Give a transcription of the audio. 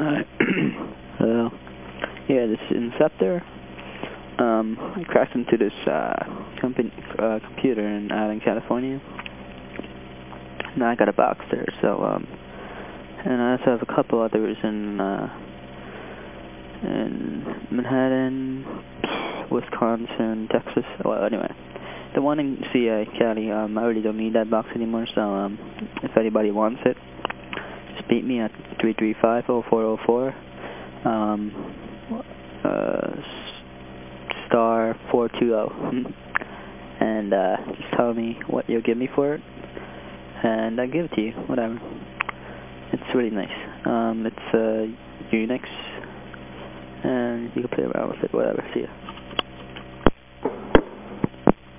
Alright. Hello. Yeah, this is Inceptor. Um, I cracked into this uh, company, uh, computer in out in California. Now I got a box there, so, um, and I also have a couple others in, uh, in Manhattan, Wisconsin, Texas. Well, anyway, the one in CA County, um, I really don't need that box anymore, so, um, if anybody wants it, beat me at 335-0404, um, uh, star 420, and, uh, just tell me what you'll give me for it, and I'll give it to you, whatever. It's really nice. Um, it's, uh, Unix, and you can play around with it, whatever. See ya.